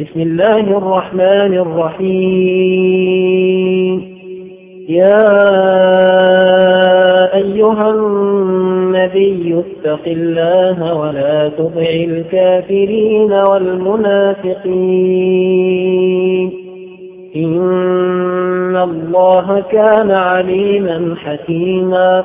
بسم الله الرحمن الرحيم. يا أيها النبي اتق الله ولا تطع الكافرين والمنافقين. إن الله كان عليما حكيما.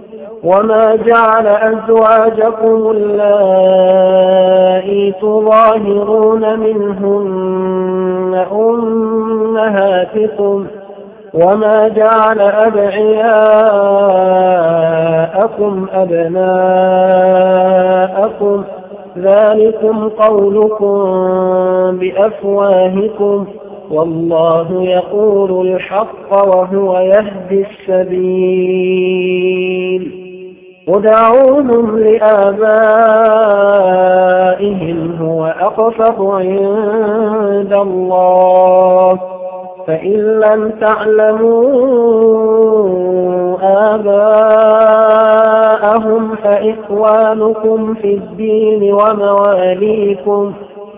وما جعل أزواجكم اللائي تظاهرون منهن أمهاتكم وما جعل أدعياءكم أبناءكم ذلكم قولكم بأفواهكم والله يقول الحق وهو يهدي السبيل ودعوهم لآبائهم هو أقسط عند الله. فإن لم تعلموا آباءهم فإخوانكم في الدين ومواليكم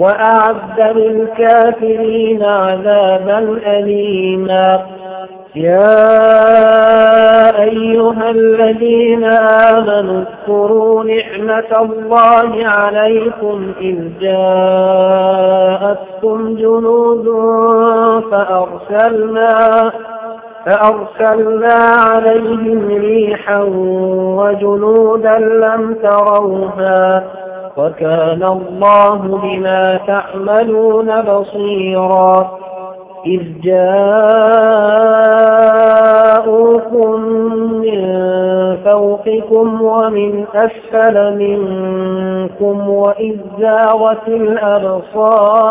وأعد للكافرين عذابا أليما. يا أيها الذين آمنوا اذكروا نعمة الله عليكم إذ جاءتكم جنود فأرسلنا فأرسلنا عليهم ريحا وجنودا لم تروها وكان الله بما تعملون بصيرا. إذ جاءوكم من فوقكم ومن أسفل منكم وإذ زاغت الأبصار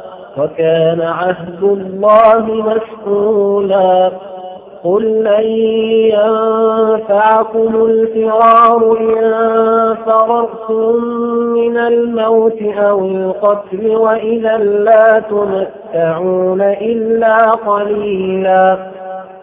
وكان عهد الله مسؤولا. قل لن ينفعكم الفرار إن فررتم من الموت أو القتل وإذا لا تمتعون إلا قليلا.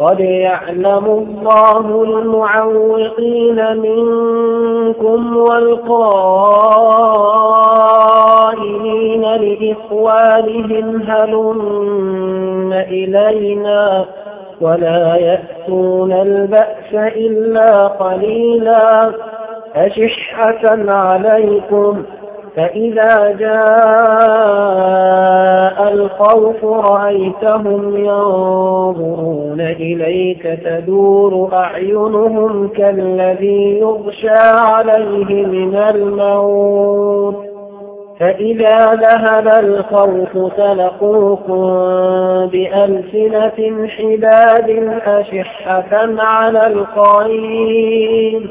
قد يعلم الله المعوقين منكم والقائلين لإخوانهم هلم إلينا ولا يأتون البأس إلا قليلا أشحة عليكم فإذا جاء الخوف رأيتهم ينظرون إليك تدور أعينهم كالذي يغشى عليه من الموت. فإذا ذهب الخوف سلقوكم بألسنة حداد أشحة على الخير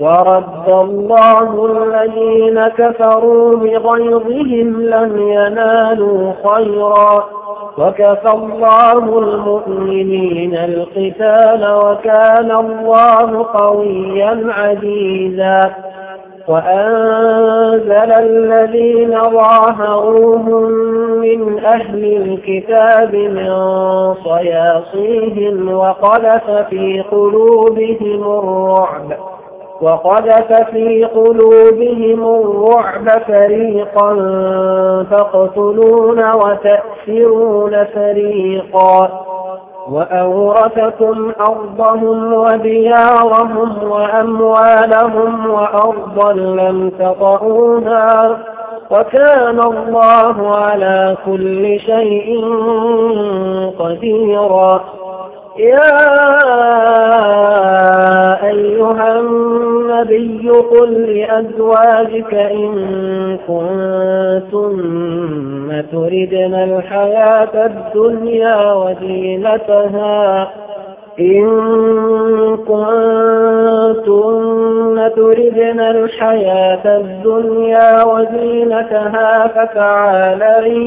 ورد الله الذين كفروا بغيظهم لم ينالوا خيرا. وكفى الله المؤمنين القتال وكان الله قويا عزيزا. وأنزل الذين ظاهروهم من أهل الكتاب من صياصيهم وقذف في قلوبهم الرعب. وقذف في قلوبهم الرعب فريقا تقتلون وتأسرون فريقا. وأورثكم أرضهم وديارهم وأموالهم وأرضا لم تطعوها. وكان الله على كل شيء قديرا. يا أيها النبي قل لأزواجك إن كنتم تردن الحياة الدنيا وزينتها إن كنتن تردن الحياة الدنيا وزينتها فتعالين.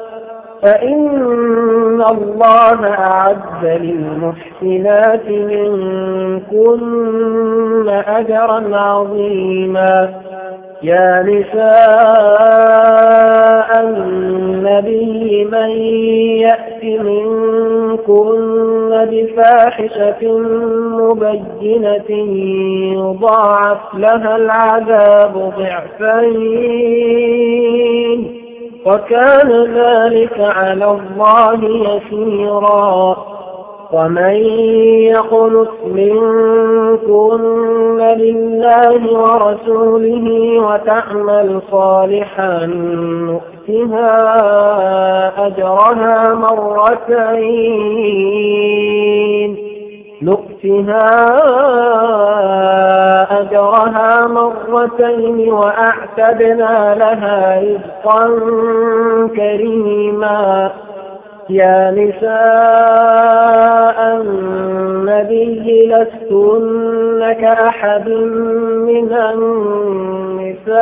فإن الله أعد للمحسنات منكن أجرا عظيما. يا نساء النبي من يأت منكن بفاحشة مبينة يضاعف لها العذاب ضعفين. وكان ذلك على الله يسيرا. ومن يقنت منكن لله ورسوله وتعمل صالحا نؤتها أجرها مرتين. نؤتها أجرها مرتين وأعتدنا لها رزقا كريما. يا نساء النبي لستن كأحد من النساء.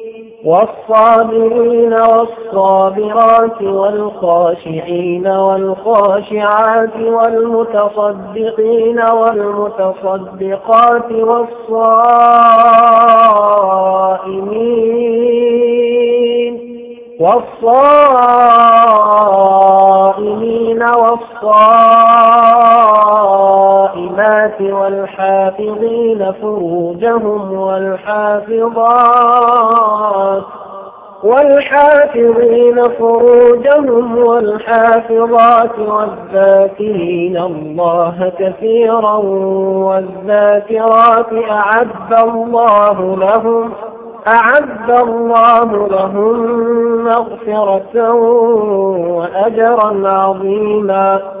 والصابرين والصابرات والخاشعين والخاشعات والمتصدقين والمتصدقات والصائمين والصائمين والصائمات والحافظين فروجهم والحافظات والحافظين فروجهم والحافظات والذاكرين الله كثيرا والذاكرات أعد الله لهم أعد الله لهم مغفرة وأجرا عظيما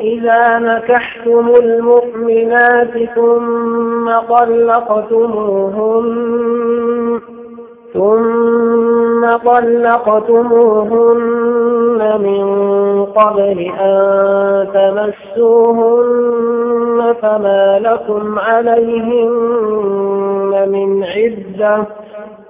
إذا نكحتم المؤمنات ثم طلقتموهن ثم طلقتموهن من قبل أن تمسوهن فما لكم عليهن من عدة.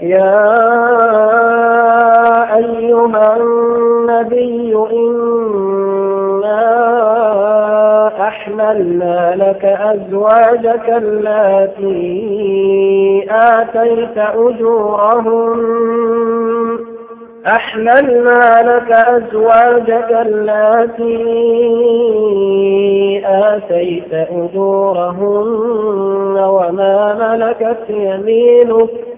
يا أيها النبي إنا أحللنا لك أزواجك التي آتيت أجورهن. أحللنا لك أزواجك التي آتيت أجورهن وما ملكت يمينك.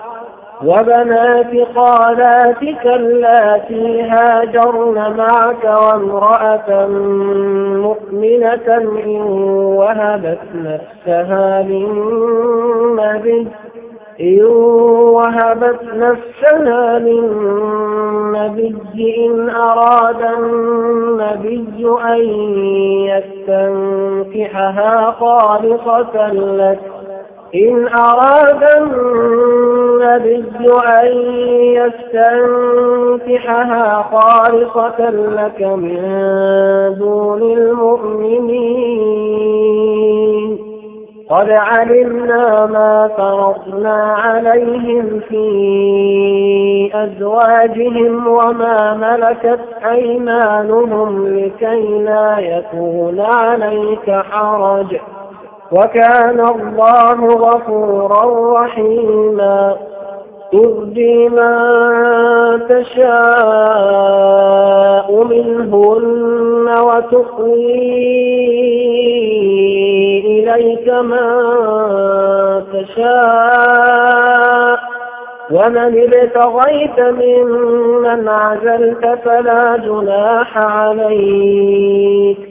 وبنات خالاتك اللاتي هاجرن معك وامرأة مؤمنة إن وهبت نفسها للنبي إن وهبت نفسها للنبي إن أراد النبي أن يستنكحها خالصة لك إن أراد النبي أن يستنكحها خالصة لك من دون المؤمنين. قد علمنا ما فرضنا عليهم في أزواجهم وما ملكت أيمانهم لكي لا يكون عليك حرج. وكان الله غفورا رحيما. ترجي من تشاء منهن وتقوي إليك من تشاء. ومن ابتغيت ممن عزلت فلا جناح عليك.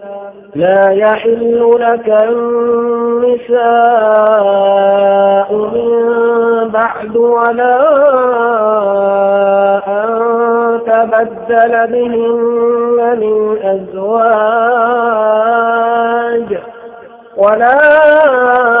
لا يحل لك النساء من بعد ولا أن تبدل بهن من أزواج ولا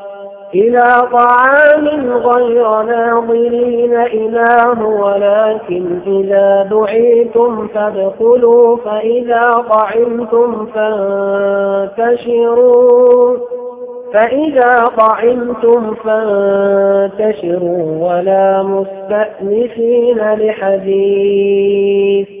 إلى طعام غير ناظرين إله ولكن إذا دعيتم فادخلوا فإذا طعمتم فانتشروا فإذا طعمتم فانتشروا ولا مستأنسين لحديث.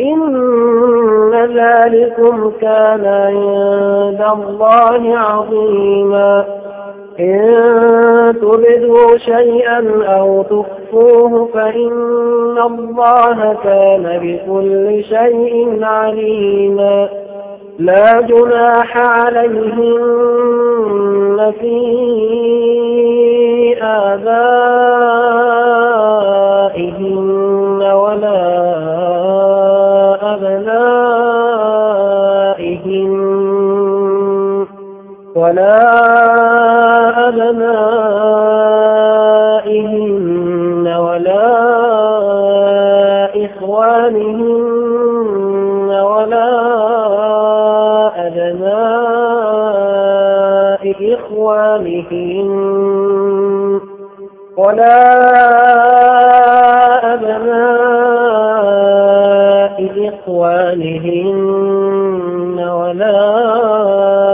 إن ذلكم كان عند الله عظيما. إن تبدوا شيئا أو تخفوه فإن الله كان بكل شيء عليما. لا جناح عليهن في آبائهن ولا ولا أبنائهن ولا إخوانهن ولا أبناء إخوانهن ولا أبناء إخوانهن ولا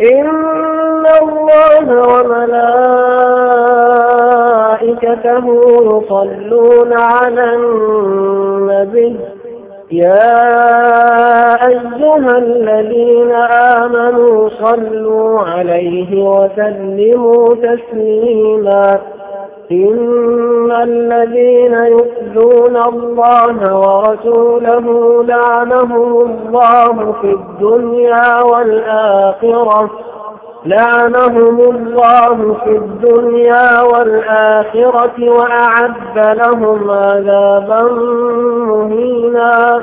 إن الله وملائكته يصلون على النبي يا أيها الذين آمنوا صلوا عليه وسلموا تسليما إن الذين يؤذون الله ورسوله لعنهم الله في الدنيا والآخرة. لعنهم الله في الدنيا والآخرة وأعد لهم عذابا مهينا.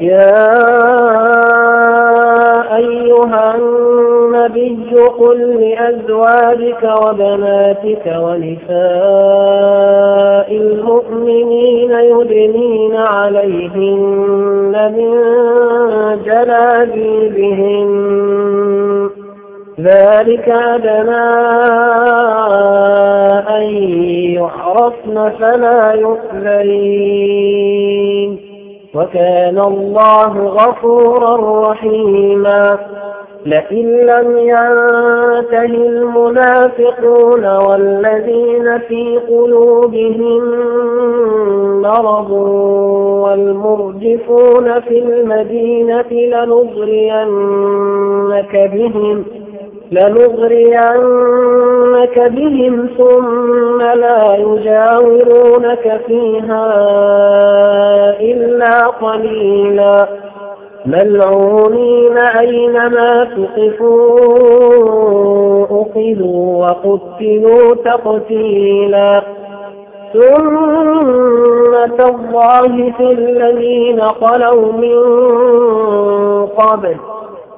يا أيها النبي قل لأزواجك وبناتك ونساء المؤمنين يدنين عليهن من جلابيبهن. ذلك أدنى أن يعرفن فلا يؤذين. وكان الله غفورا رحيما. لئن لم ينته المنافقون والذين في قلوبهم مرض والمرجفون في المدينة لنغرينك بهم لنغرينك بهم ثم لا يجاورونك فيها إلا قليلا. ملعونين أينما تقفوا أخذوا وقتلوا تقتيلا. سنة الله في الذين خلوا من قبل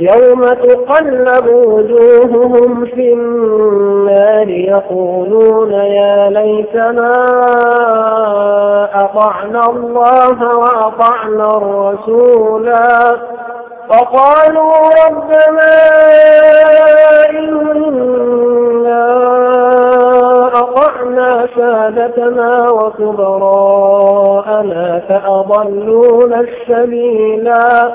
يوم تقلب وجوههم في النار يقولون يا ليتنا أطعنا الله وأطعنا الرسولا فقالوا ربنا إنا أطعنا سادتنا وكبراءنا فأضلونا السبيلا